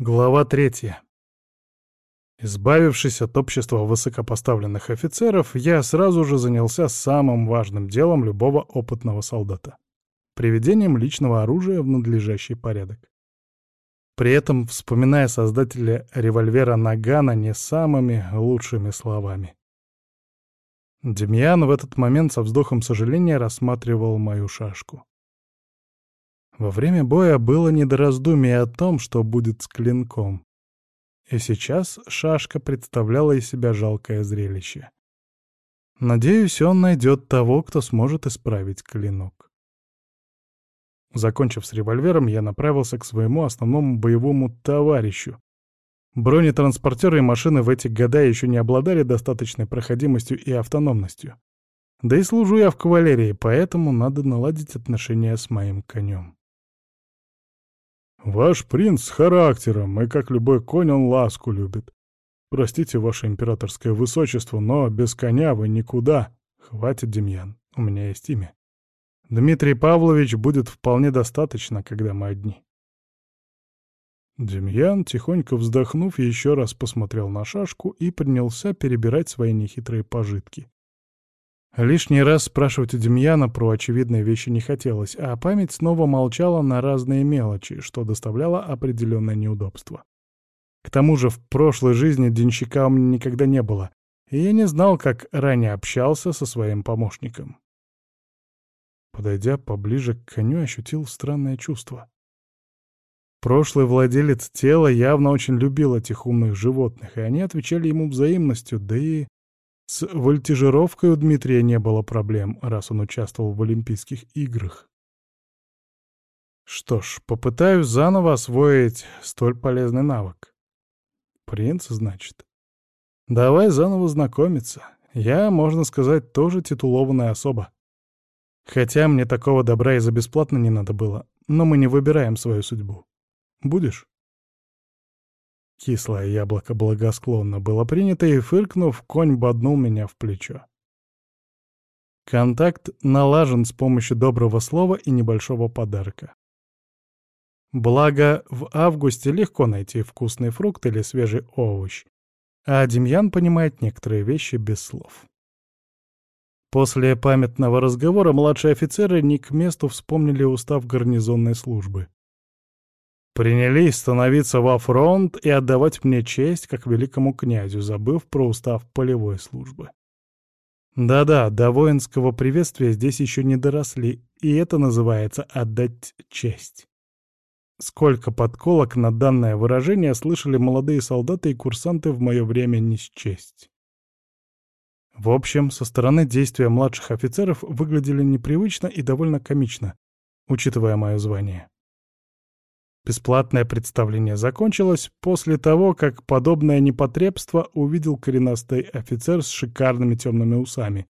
Глава третья. Избавившись от общества высокопоставленных офицеров, я сразу же занялся самым важным делом любого опытного солдата — приведением личного оружия в надлежащий порядок. При этом вспоминая создателя револьвера Нагана не самыми лучшими словами. Демьян в этот момент со вздохом сожаления рассматривал мою шашку. Во время боя было не о том, что будет с клинком. И сейчас шашка представляла из себя жалкое зрелище. Надеюсь, он найдет того, кто сможет исправить клинок. Закончив с револьвером, я направился к своему основному боевому товарищу. Бронетранспортеры и машины в эти года еще не обладали достаточной проходимостью и автономностью. Да и служу я в кавалерии, поэтому надо наладить отношения с моим конем. Ваш принц с характером, и как любой конь он ласку любит. Простите, ваше императорское высочество, но без коня вы никуда. Хватит, Демьян, у меня есть имя. Дмитрий Павлович будет вполне достаточно, когда мы одни. Демьян, тихонько вздохнув, еще раз посмотрел на шашку и принялся перебирать свои нехитрые пожитки. Лишний раз спрашивать у Демьяна про очевидные вещи не хотелось, а память снова молчала на разные мелочи, что доставляло определенное неудобство. К тому же в прошлой жизни денщика у меня никогда не было, и я не знал, как ранее общался со своим помощником. Подойдя поближе к коню, ощутил странное чувство. Прошлый владелец тела явно очень любил этих умных животных, и они отвечали ему взаимностью, да и с вольтижировкой у Дмитрия не было проблем, раз он участвовал в Олимпийских играх. Что ж, попытаюсь заново освоить столь полезный навык. Принц, значит. Давай заново знакомиться. Я, можно сказать, тоже титулованная особа. Хотя мне такого добра и за бесплатно не надо было, но мы не выбираем свою судьбу. Будешь? Кислое яблоко благосклонно было принято, и, фыркнув, конь боднул меня в плечо. Контакт налажен с помощью доброго слова и небольшого подарка. Благо, в августе легко найти вкусный фрукт или свежий овощ, а Демьян понимает некоторые вещи без слов. После памятного разговора младшие офицеры не к месту вспомнили устав гарнизонной службы. Принялись становиться во фронт и отдавать мне честь как великому князю, забыв про устав полевой службы. Да-да, до воинского приветствия здесь еще не доросли, и это называется «отдать честь». Сколько подколок на данное выражение слышали молодые солдаты и курсанты в мое время не счесть. В общем, со стороны действия младших офицеров выглядели непривычно и довольно комично, учитывая мое звание. Бесплатное представление закончилось после того, как подобное непотребство увидел коренастый офицер с шикарными темными усами.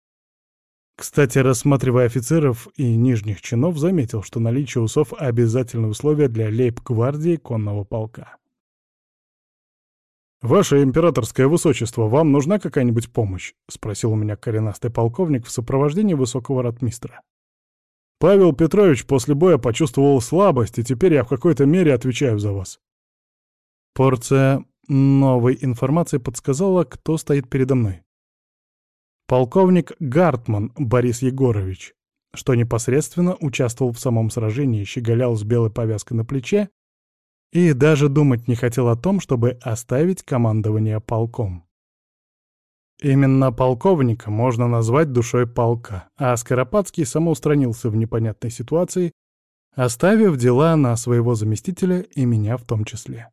Кстати, рассматривая офицеров и нижних чинов, заметил, что наличие усов — обязательное условие для лейб-гвардии конного полка. «Ваше императорское высочество, вам нужна какая-нибудь помощь?» — спросил у меня коренастый полковник в сопровождении высокого ратмистра. Павел Петрович после боя почувствовал слабость, и теперь я в какой-то мере отвечаю за вас. Порция новой информации подсказала, кто стоит передо мной. Полковник Гартман Борис Егорович, что непосредственно участвовал в самом сражении, щеголял с белой повязкой на плече и даже думать не хотел о том, чтобы оставить командование полком. Именно полковника можно назвать душой полка, а Скоропадский самоустранился в непонятной ситуации, оставив дела на своего заместителя и меня в том числе.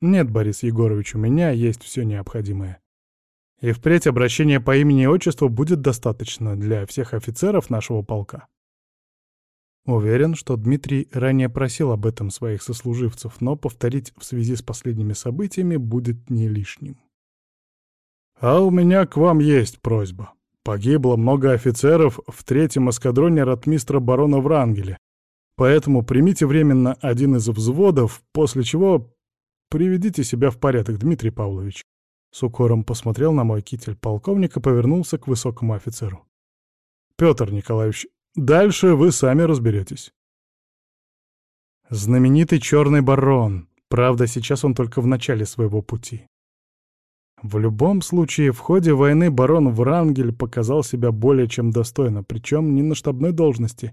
Нет, Борис Егорович, у меня есть все необходимое. И впредь обращение по имени и отчеству будет достаточно для всех офицеров нашего полка. Уверен, что Дмитрий ранее просил об этом своих сослуживцев, но повторить в связи с последними событиями будет не лишним. А у меня к вам есть просьба. Погибло много офицеров в третьем эскадроне ратмистра барона Врангеля, поэтому примите временно один из взводов, после чего приведите себя в порядок, Дмитрий Павлович. С укором посмотрел на мой китель полковник повернулся к высокому офицеру. Петр Николаевич, дальше вы сами разберетесь. Знаменитый черный барон, Правда, сейчас он только в начале своего пути. В любом случае, в ходе войны барон Врангель показал себя более чем достойно, причем не на штабной должности,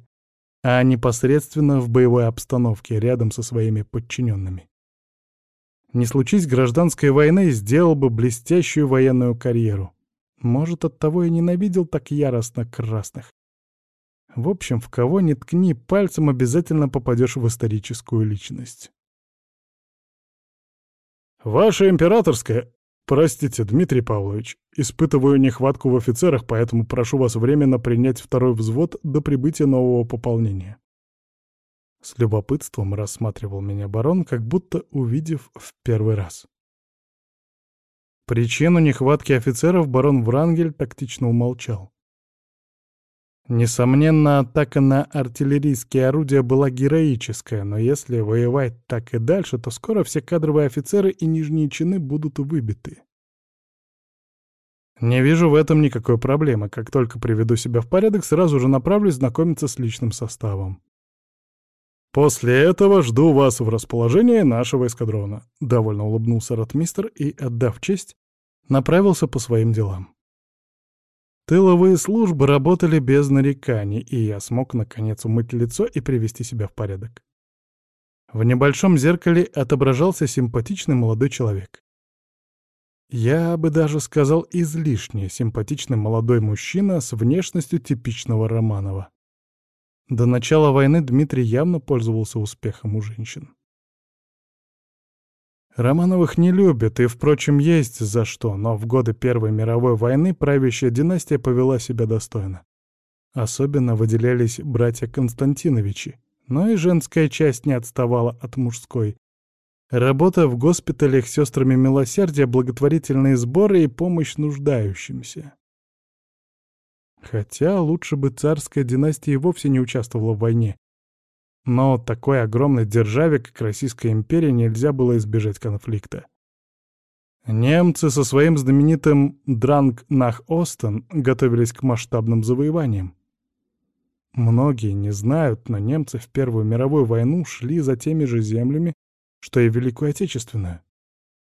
а непосредственно в боевой обстановке рядом со своими подчиненными. Не случись гражданской войны, сделал бы блестящую военную карьеру. Может, оттого и ненавидел так яростно красных. В общем, в кого ни ткни, пальцем обязательно попадешь в историческую личность. «Ваше императорское...» «Простите, Дмитрий Павлович, испытываю нехватку в офицерах, поэтому прошу вас временно принять второй взвод до прибытия нового пополнения». С любопытством рассматривал меня барон, как будто увидев в первый раз. Причину нехватки офицеров барон Врангель тактично умолчал. Несомненно, атака на артиллерийские орудия была героическая, но если воевать так и дальше, то скоро все кадровые офицеры и нижние чины будут выбиты. Не вижу в этом никакой проблемы. Как только приведу себя в порядок, сразу же направлюсь знакомиться с личным составом. «После этого жду вас в расположении нашего эскадрона», — довольно улыбнулся ротмистр и, отдав честь, направился по своим делам. Тыловые службы работали без нареканий, и я смог, наконец, умыть лицо и привести себя в порядок. В небольшом зеркале отображался симпатичный молодой человек. Я бы даже сказал излишне симпатичный молодой мужчина с внешностью типичного Романова. До начала войны Дмитрий явно пользовался успехом у женщин. Романовых не любят, и, впрочем, есть за что, но в годы Первой мировой войны правящая династия повела себя достойно. Особенно выделялись братья Константиновичи, но и женская часть не отставала от мужской. Работа в госпиталях с сестрами милосердия, благотворительные сборы и помощь нуждающимся. Хотя лучше бы царская династия и вовсе не участвовала в войне, но такой огромной державе, как Российская империя, нельзя было избежать конфликта. Немцы со своим знаменитым «Дранг нах Остен» готовились к масштабным завоеваниям. Многие не знают, но немцы в Первую мировую войну шли за теми же землями, что и Великую Отечественную.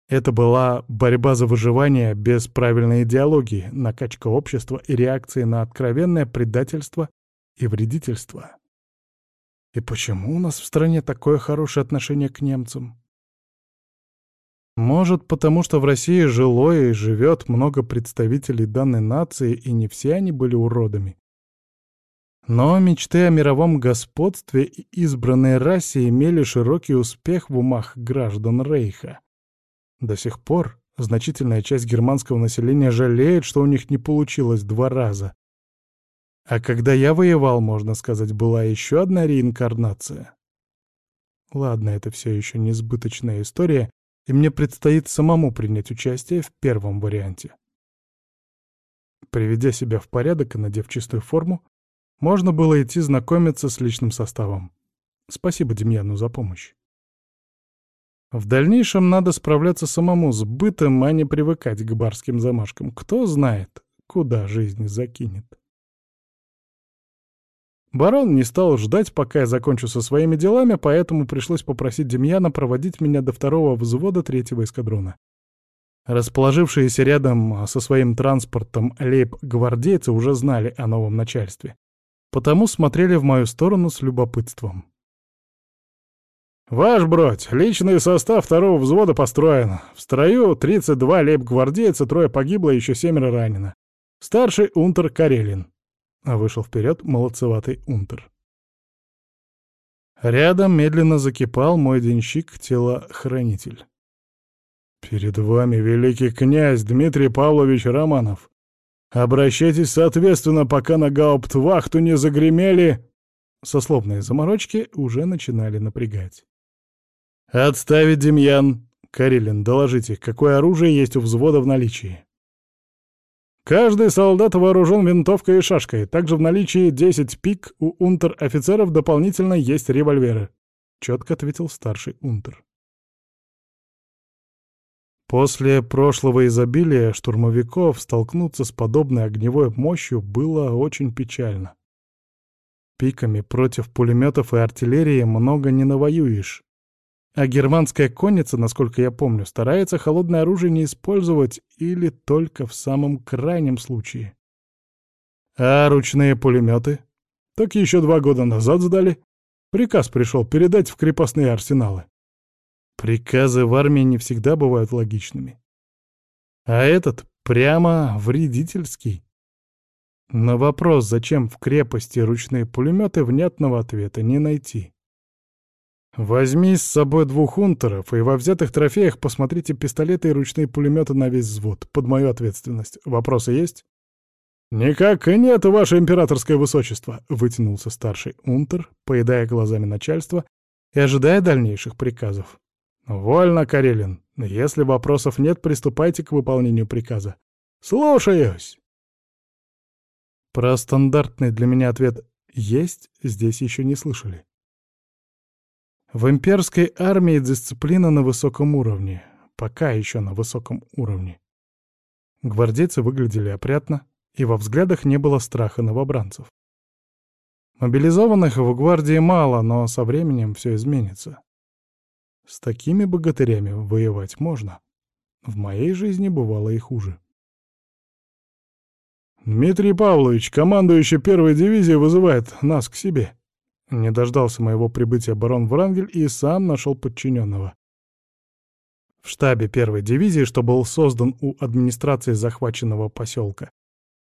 Это была борьба за выживание без правильной идеологии, накачка общества и реакции на откровенное предательство и вредительство. И почему у нас в стране такое хорошее отношение к немцам? Может, потому что в России жило и живет много представителей данной нации, и не все они были уродами. Но мечты о мировом господстве и избранной расе имели широкий успех в умах граждан Рейха. До сих пор значительная часть германского населения жалеет, что у них не получилось два раза а когда я воевал, можно сказать, была еще одна реинкарнация. Ладно, это все еще несбыточная история, и мне предстоит самому принять участие в первом варианте. Приведя себя в порядок и надев чистую форму, можно было идти знакомиться с личным составом. Спасибо Демьяну за помощь. В дальнейшем надо справляться самому с бытом, а не привыкать к барским замашкам. Кто знает, куда жизнь закинет. Барон не стал ждать, пока я закончу со своими делами, поэтому пришлось попросить Демьяна проводить меня до второго взвода третьего эскадрона. Расположившиеся рядом со своим транспортом лейб-гвардейцы уже знали о новом начальстве, потому смотрели в мою сторону с любопытством. «Ваш бродь, личный состав второго взвода построен. В строю 32 лейб-гвардейца, трое погибло, еще семеро ранено. Старший унтер Карелин. А вышел вперед молодцеватый унтер. Рядом медленно закипал мой денщик-телохранитель. «Перед вами великий князь Дмитрий Павлович Романов. Обращайтесь соответственно, пока на гауптвахту не загремели...» Сословные заморочки уже начинали напрягать. «Отставить, Демьян! Карелин, доложите, какое оружие есть у взвода в наличии?» Каждый солдат вооружен винтовкой и шашкой. Также в наличии 10 пик, у унтер-офицеров дополнительно есть револьверы», — четко ответил старший унтер. После прошлого изобилия штурмовиков столкнуться с подобной огневой мощью было очень печально. Пиками против пулеметов и артиллерии много не навоюешь. А германская конница, насколько я помню, старается холодное оружие не использовать или только в самом крайнем случае. А ручные пулеметы? Так еще два года назад сдали. Приказ пришел передать в крепостные арсеналы. Приказы в армии не всегда бывают логичными. А этот прямо вредительский. На вопрос, зачем в крепости ручные пулеметы, внятного ответа не найти. Возьми с собой двух унтеров, и во взятых трофеях посмотрите пистолеты и ручные пулеметы на весь взвод, под мою ответственность. Вопросы есть? «Никак и нет, ваше императорское высочество», — вытянулся старший унтер, поедая глазами начальства и ожидая дальнейших приказов. «Вольно, Карелин. Если вопросов нет, приступайте к выполнению приказа. Слушаюсь!» Про стандартный для меня ответ «есть» здесь еще не слышали. В имперской армии дисциплина на высоком уровне. Пока еще на высоком уровне. Гвардейцы выглядели опрятно, и во взглядах не было страха новобранцев. Мобилизованных в гвардии мало, но со временем все изменится. С такими богатырями воевать можно. В моей жизни бывало и хуже. «Дмитрий Павлович, командующий первой дивизией, вызывает нас к себе». Не дождался моего прибытия барон Врангель и сам нашел подчиненного. В штабе первой дивизии, что был создан у администрации захваченного поселка,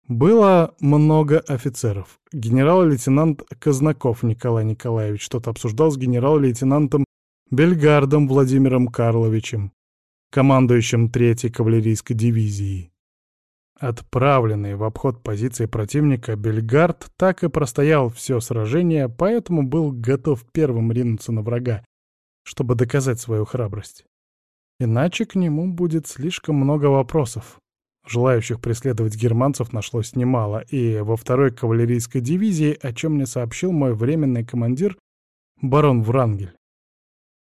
было много офицеров. Генерал-лейтенант Казнаков Николай Николаевич что-то обсуждал с генерал-лейтенантом Бельгардом Владимиром Карловичем, командующим третьей кавалерийской дивизией. Отправленный в обход позиции противника, Бельгард так и простоял все сражение, поэтому был готов первым ринуться на врага, чтобы доказать свою храбрость. Иначе к нему будет слишком много вопросов. Желающих преследовать германцев нашлось немало, и во второй кавалерийской дивизии, о чем мне сообщил мой временный командир, барон Врангель.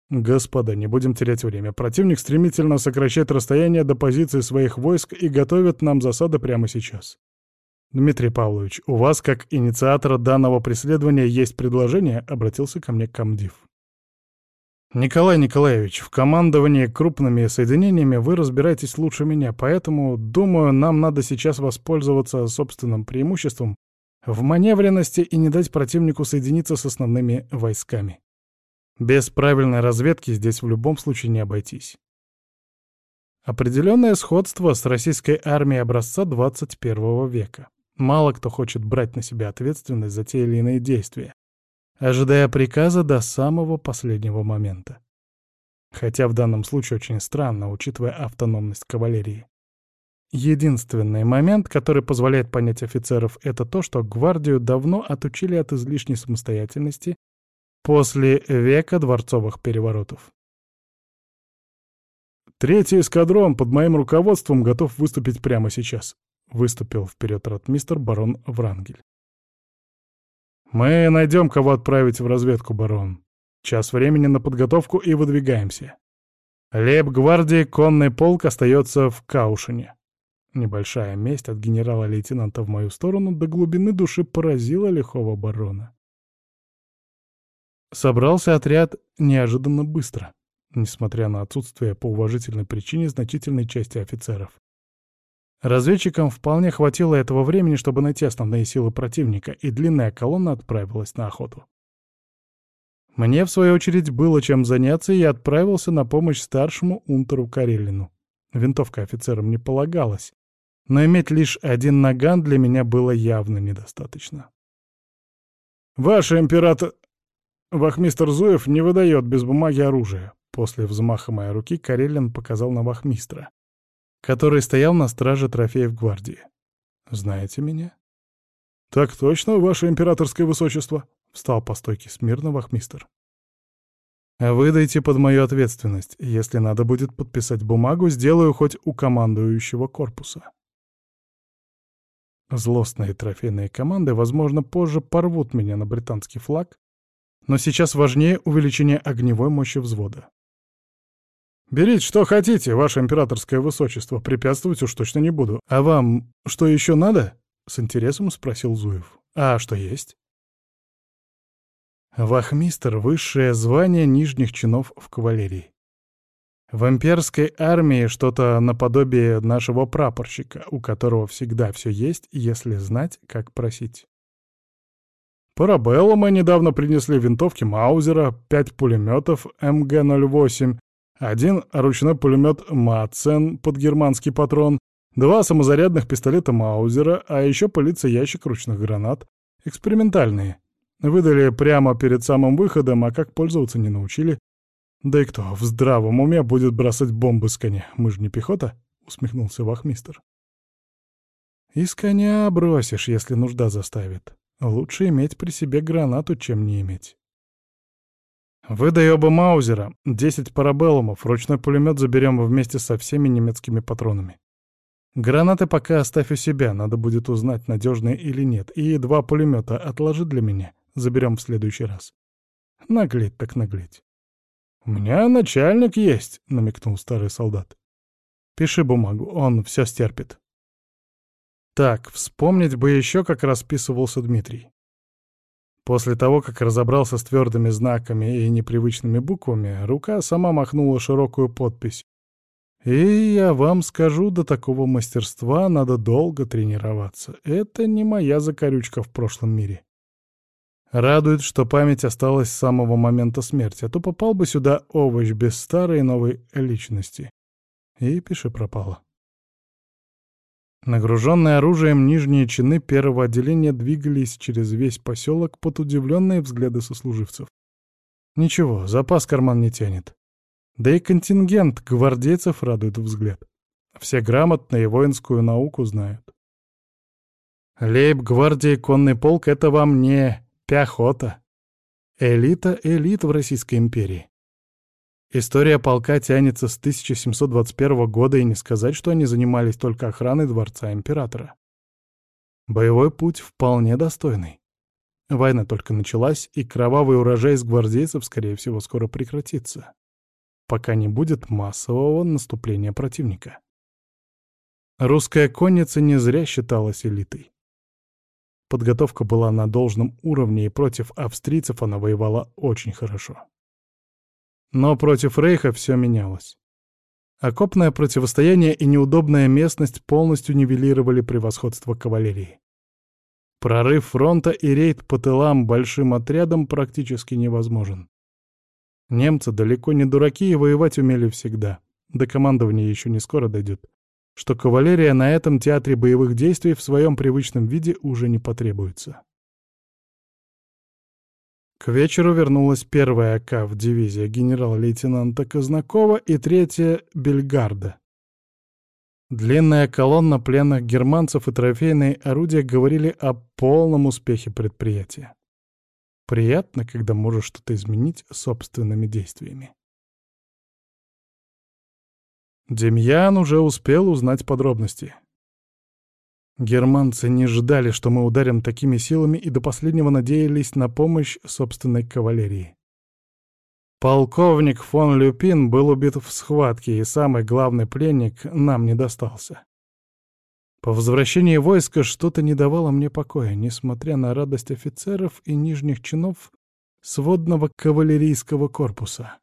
«Господа, не будем терять время. Противник стремительно сокращает расстояние до позиции своих войск и готовит нам засады прямо сейчас. Дмитрий Павлович, у вас, как инициатора данного преследования, есть предложение?» — обратился ко мне комдив. «Николай Николаевич, в командовании крупными соединениями вы разбираетесь лучше меня, поэтому, думаю, нам надо сейчас воспользоваться собственным преимуществом в маневренности и не дать противнику соединиться с основными войсками. Без правильной разведки здесь в любом случае не обойтись. Определенное сходство с российской армией образца 21 века. Мало кто хочет брать на себя ответственность за те или иные действия, ожидая приказа до самого последнего момента. Хотя в данном случае очень странно, учитывая автономность кавалерии. Единственный момент, который позволяет понять офицеров, это то, что гвардию давно отучили от излишней самостоятельности После века дворцовых переворотов. Третий эскадрон под моим руководством готов выступить прямо сейчас. Выступил вперед ротмистр барон Врангель. Мы найдем, кого отправить в разведку, барон. Час времени на подготовку и выдвигаемся. Лейб-гвардии конный полк остается в Каушине. Небольшая месть от генерала-лейтенанта в мою сторону до глубины души поразила лихого барона. Собрался отряд неожиданно быстро, несмотря на отсутствие по уважительной причине значительной части офицеров. Разведчикам вполне хватило этого времени, чтобы найти основные силы противника, и длинная колонна отправилась на охоту. Мне, в свою очередь, было чем заняться, и я отправился на помощь старшему унтеру Карелину. Винтовка офицерам не полагалась, но иметь лишь один наган для меня было явно недостаточно. «Ваше император...» Вахмистр Зуев не выдает без бумаги оружие. После взмаха моей руки Карелин показал на вахмистра, который стоял на страже трофеев гвардии. «Знаете меня?» «Так точно, ваше императорское высочество», — встал по стойке смирно вахмистр. «Выдайте под мою ответственность. Если надо будет подписать бумагу, сделаю хоть у командующего корпуса». Злостные трофейные команды, возможно, позже порвут меня на британский флаг, но сейчас важнее увеличение огневой мощи взвода. «Берите, что хотите, ваше императорское высочество, препятствовать уж точно не буду. А вам что еще надо?» — с интересом спросил Зуев. «А что есть?» Вахмистр — высшее звание нижних чинов в кавалерии. В имперской армии что-то наподобие нашего прапорщика, у которого всегда все есть, если знать, как просить. Парабеллума недавно принесли винтовки Маузера, пять пулеметов МГ-08, один ручной пулемет Матсен под германский патрон, два самозарядных пистолета Маузера, а еще полиция ящик ручных гранат. Экспериментальные. Выдали прямо перед самым выходом, а как пользоваться не научили. «Да и кто в здравом уме будет бросать бомбы с коня? Мы же не пехота?» — усмехнулся вахмистер. «Из коня бросишь, если нужда заставит. Лучше иметь при себе гранату, чем не иметь». «Выдай оба Маузера, десять парабеллумов, ручной пулемет заберем вместе со всеми немецкими патронами. Гранаты пока оставь у себя, надо будет узнать, надежные или нет, и два пулемета отложи для меня, заберем в следующий раз. Наглеть так наглеть». «У меня начальник есть», — намекнул старый солдат. «Пиши бумагу, он все стерпит». Так, вспомнить бы еще, как расписывался Дмитрий. После того, как разобрался с твердыми знаками и непривычными буквами, рука сама махнула широкую подпись. И я вам скажу, до такого мастерства надо долго тренироваться. Это не моя закорючка в прошлом мире. Радует, что память осталась с самого момента смерти, а то попал бы сюда овощ без старой и новой личности. И пиши пропало. Нагруженные оружием нижние чины первого отделения двигались через весь поселок под удивленные взгляды сослуживцев. Ничего, запас карман не тянет. Да и контингент гвардейцев радует взгляд. Все грамотно и воинскую науку знают. Лейб-гвардия конный полк — это вам не Пехота. Элита элит в Российской империи. История полка тянется с 1721 года, и не сказать, что они занимались только охраной дворца императора. Боевой путь вполне достойный. Война только началась, и кровавый урожай из гвардейцев, скорее всего, скоро прекратится, пока не будет массового наступления противника. Русская конница не зря считалась элитой. Подготовка была на должном уровне, и против австрийцев она воевала очень хорошо. Но против Рейха все менялось. Окопное противостояние и неудобная местность полностью нивелировали превосходство кавалерии. Прорыв фронта и рейд по тылам большим отрядом практически невозможен. Немцы далеко не дураки и воевать умели всегда. До командования еще не скоро дойдет что кавалерия на этом театре боевых действий в своем привычном виде уже не потребуется. К вечеру вернулась первая АК в дивизии генерал-лейтенанта Казнакова и третья — Бельгарда. Длинная колонна пленных германцев и трофейные орудия говорили о полном успехе предприятия. Приятно, когда можешь что-то изменить собственными действиями. Демьян уже успел узнать подробности. Германцы не ждали, что мы ударим такими силами, и до последнего надеялись на помощь собственной кавалерии. Полковник фон Люпин был убит в схватке, и самый главный пленник нам не достался. По возвращении войска что-то не давало мне покоя, несмотря на радость офицеров и нижних чинов сводного кавалерийского корпуса.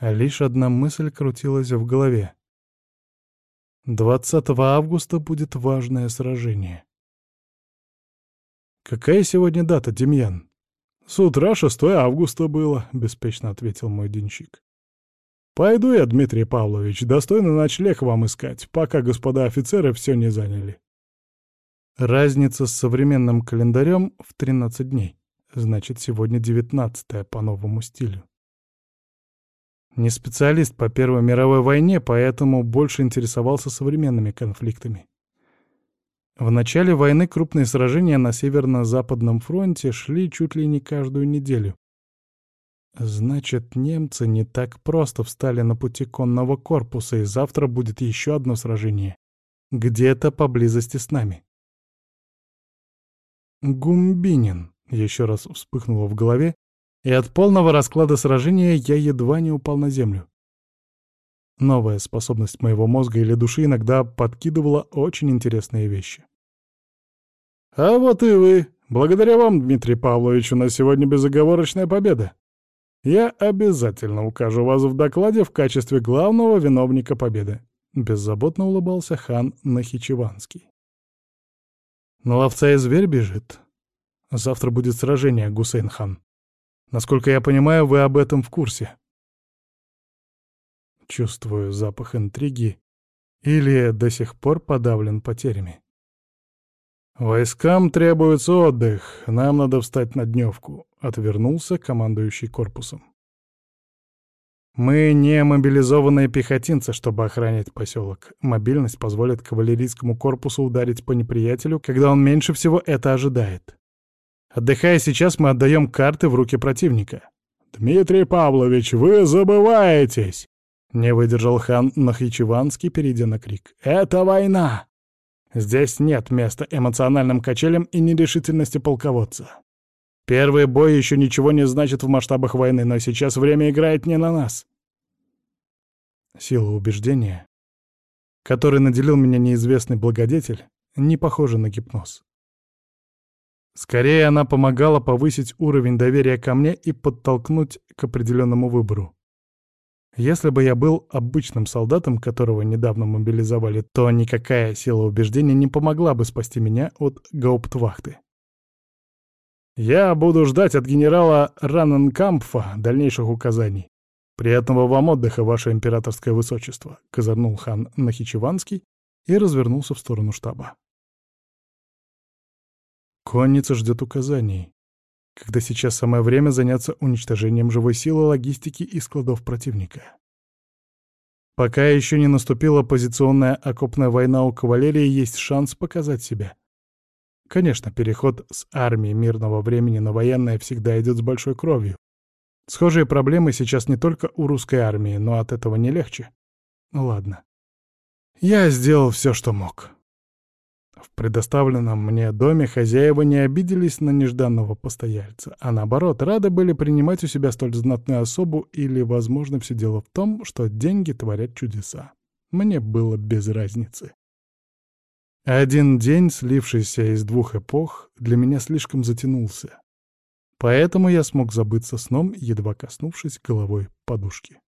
Лишь одна мысль крутилась в голове. 20 августа будет важное сражение. «Какая сегодня дата, Демьян?» «С утра 6 августа было», — беспечно ответил мой денщик. «Пойду я, Дмитрий Павлович, достойный ночлег вам искать, пока господа офицеры все не заняли». Разница с современным календарем в 13 дней. Значит, сегодня 19 по новому стилю. Не специалист по Первой мировой войне, поэтому больше интересовался современными конфликтами. В начале войны крупные сражения на Северно-Западном фронте шли чуть ли не каждую неделю. Значит, немцы не так просто встали на пути конного корпуса, и завтра будет еще одно сражение. Где-то поблизости с нами. Гумбинин еще раз вспыхнуло в голове, и от полного расклада сражения я едва не упал на землю. Новая способность моего мозга или души иногда подкидывала очень интересные вещи. «А вот и вы!» — Благодаря вам, Дмитрий Павлович, у нас сегодня безоговорочная победа. Я обязательно укажу вас в докладе в качестве главного виновника победы. Беззаботно улыбался хан Нахичеванский. На ловца и зверь бежит. Завтра будет сражение, Гусейн-хан. Насколько я понимаю, вы об этом в курсе. Чувствую запах интриги или до сих пор подавлен потерями. «Войскам требуется отдых, нам надо встать на дневку», — отвернулся командующий корпусом. «Мы не мобилизованные пехотинцы, чтобы охранять поселок. Мобильность позволит кавалерийскому корпусу ударить по неприятелю, когда он меньше всего это ожидает. Отдыхая сейчас, мы отдаем карты в руки противника». «Дмитрий Павлович, вы забываетесь!» Не выдержал хан Нахичеванский, перейдя на крик. «Это война! Здесь нет места эмоциональным качелям и нерешительности полководца. Первый бой еще ничего не значит в масштабах войны, но сейчас время играет не на нас. Сила убеждения, которой наделил меня неизвестный благодетель, не похожа на гипноз. Скорее, она помогала повысить уровень доверия ко мне и подтолкнуть к определенному выбору. Если бы я был обычным солдатом, которого недавно мобилизовали, то никакая сила убеждения не помогла бы спасти меня от гауптвахты. Я буду ждать от генерала Ранненкампфа дальнейших указаний. Приятного вам отдыха, ваше императорское высочество, — козырнул хан Нахичеванский и развернулся в сторону штаба. Конница ждет указаний когда сейчас самое время заняться уничтожением живой силы, логистики и складов противника. Пока еще не наступила позиционная окопная война у кавалерии, есть шанс показать себя. Конечно, переход с армии мирного времени на военное всегда идет с большой кровью. Схожие проблемы сейчас не только у русской армии, но от этого не легче. Ну ладно. Я сделал все, что мог. В предоставленном мне доме хозяева не обиделись на нежданного постояльца, а наоборот, рады были принимать у себя столь знатную особу или, возможно, все дело в том, что деньги творят чудеса. Мне было без разницы. Один день, слившийся из двух эпох, для меня слишком затянулся. Поэтому я смог забыться сном, едва коснувшись головой подушки.